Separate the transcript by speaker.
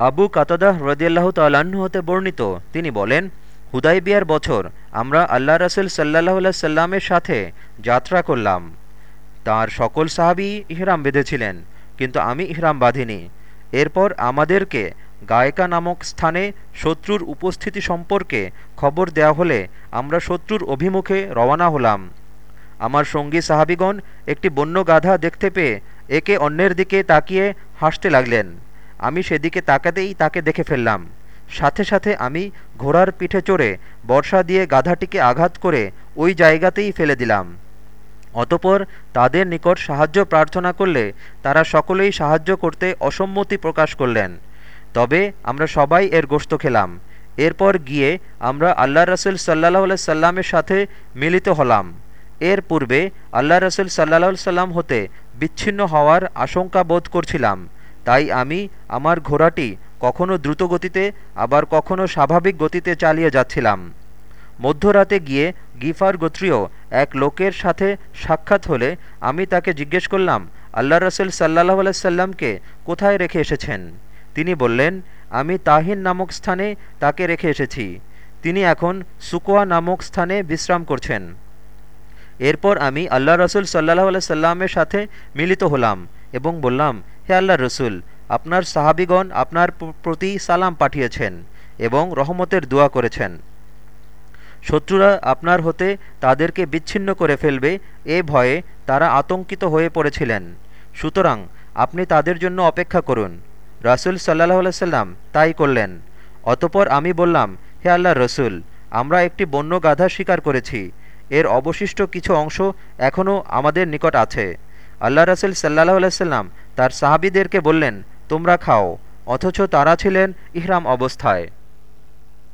Speaker 1: আবু কাতাদাহ রদিয়াল্লাহ তাল্লাহ্ন হতে বর্ণিত। তিনি বলেন হুদাই বিয়ার বছর আমরা আল্লাহ রসুল সাল্লাহ সাল্লামের সাথে যাত্রা করলাম। তার সকল সাহাবি ইহরাম বেঁধেছিলেন, কিন্তু আমি ইহরাম বাঁধিনি। এরপর আমাদেরকে গায়কা নামক স্থানে শত্রুর উপস্থিতি সম্পর্কে খবর দেয়া হলে আমরা শত্রুর অভিমুখে রওয়ানা হলাম। আমার সঙ্গী সাহাবিগণ একটি বন্য গাধা দেখতে পেয়ে একে অন্যের দিকে তাকিয়ে হাসতে লাগলেন। আমি সেদিকে তাকাতেই তাকে দেখে ফেললাম। সাথে সাথে আমি ঘোড়ার পিঠে চড়ে বর্ষা দিয়ে গাধাটিকে আঘাত করে ওই জায়গাতেই ফেলে দিলাম। অতপর তাদের নিকট সাহায্য প্রার্থনা করলে তারা সকলেই সাহায্য করতে অসম্মতি প্রকাশ করলেন। তবে আমরা সবাই এর গোস্ত খেলাম। এরপর গিয়ে আমরা আল্লাহ রসুল সাল্লাহ সাল্লামের সাথে মিলিত হলাম। এর পূর্বে আল্লাহ রসুল সাল্লাহ সাল্লাম হতে বিচ্ছিন্ন হওয়ার আশঙ্কা বোধ করছিলাম। তাই আমি আমার ঘোড়াটি কখনো দ্রুত গতিতে আবার কখনো স্বাভাবিক গতিতে চালিয়ে যাচ্ছিলাম। মধ্যরাতে গিয়ে গিফার গোত্রীয় এক লোকের সাথে সাক্ষাৎ হলে আমি তাকে জিজ্ঞেস করলাম আল্লাহ রসুল সাল্লাহ আলাইসাল্লামকে কোথায় রেখে এসেছেন? তিনি বললেন, আমি তাহিন নামক স্থানে তাকে রেখে এসেছি। তিনি এখন সুকোয়া নামক স্থানে বিশ্রাম করছেন। এরপর আমি আল্লাহ রসুল সাল্লাহ সাল্লামের সাথে মিলিত হলাম এবং বললাম হে আল্লাহ রসুল, আপনার সাহাবিগণ আপনার প্রতি সালাম পাঠিয়েছেন এবং রহমতের দোয়া করেছেন। শত্রুরা আপনার হতে তাদেরকে বিচ্ছিন্ন করে ফেলবে, এ ভয়ে তারা আতঙ্কিত হয়ে পড়েছিলেন। সুতরাং আপনি তাদের জন্য অপেক্ষা করুন। রাসুল সাল্লাহ সাল্লাম তাই করলেন। অতপর আমি বললাম, হে আল্লাহ রসুল, আমরা একটি বন্য গাধা শিকার করেছি। এর অবশিষ্ট কিছু অংশ এখনও আমাদের নিকট আছে। আল্লাহ রসুল সাল্লাহ আলাইসাল্লাম তার সাহাবিদেরকে বললেন তোমরা খাও। অথচ তারা ছিলেন ইহরাম অবস্থায়।